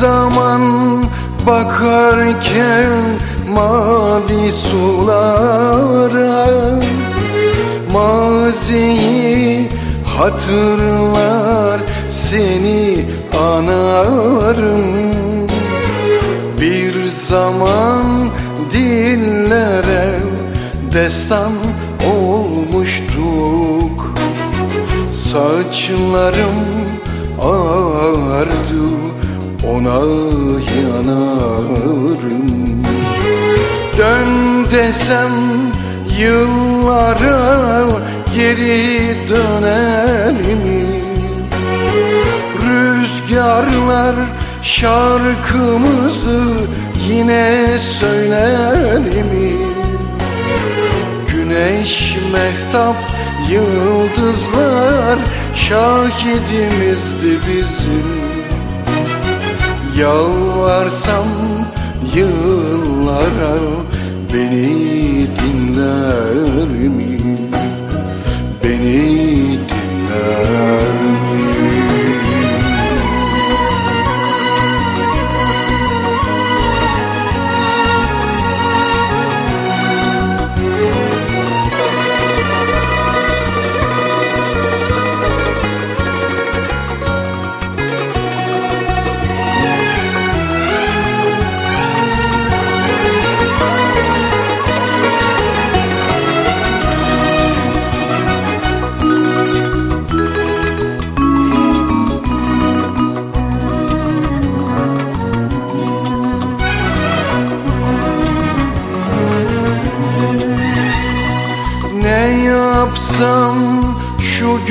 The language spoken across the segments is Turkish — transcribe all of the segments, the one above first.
zaman bakarken mavi sulara Maziyi hatırlar seni anarım. Bir zaman dillere destan olmuştuk. Saçlarım ağardı ona yanarım Dön desem yıllara geri döner mi? Rüzgarlar şarkımızı yine söyler mi? Güneş, mehtap, yıldızlar şahidimizdi bizim Yalvarsam yıllara beni dinler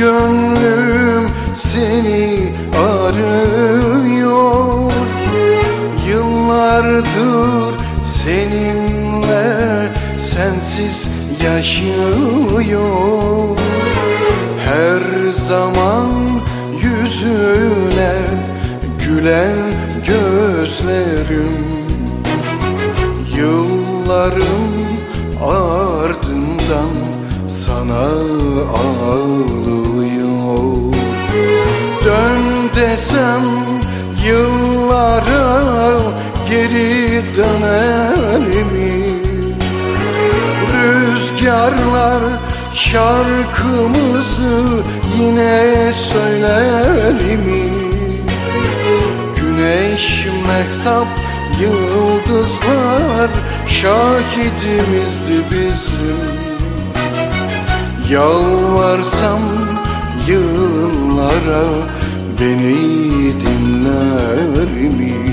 gönlüm seni arıyor. Yıllardır seninle sensiz yaşıyor. Her zaman yüzüne gülen gözlerim. Yıllarım ardından sana ağlıyor desem yıllara geri döner mi? Rüzgarlar şarkımızı yine söyler mi? Güneş, mehtap, yıldızlar şahidimizdi bizim Yalvarsam yıllara Beni dinler mi?